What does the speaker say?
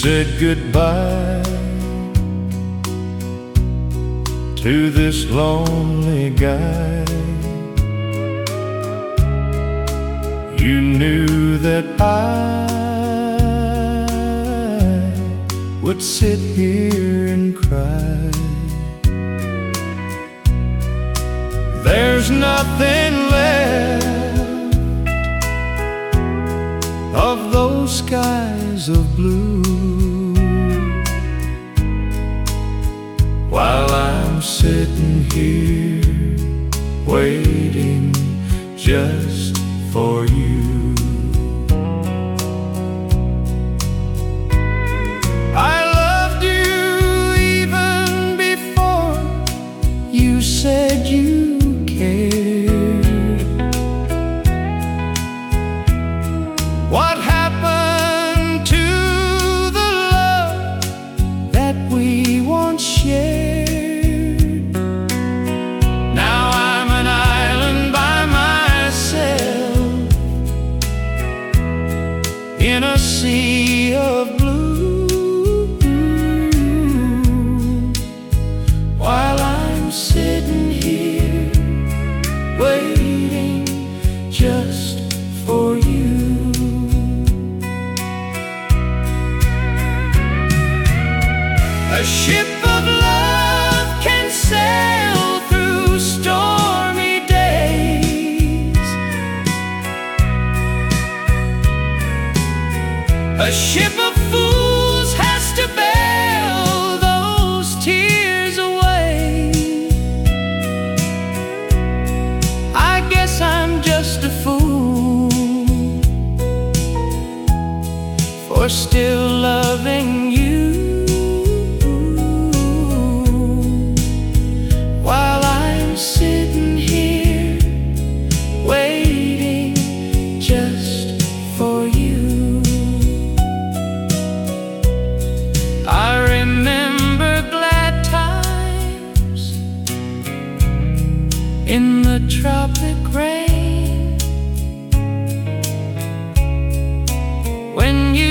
said goodbye to this lonely guy. You knew that I would sit here and cry. There's nothing skies of blue. While I'm sitting here waiting just for you. In a sea of blue. While I'm sitting here waiting just for you. A ship A ship of fools has to bail those tears away. I guess I'm just a fool for still in the tropic rain. When you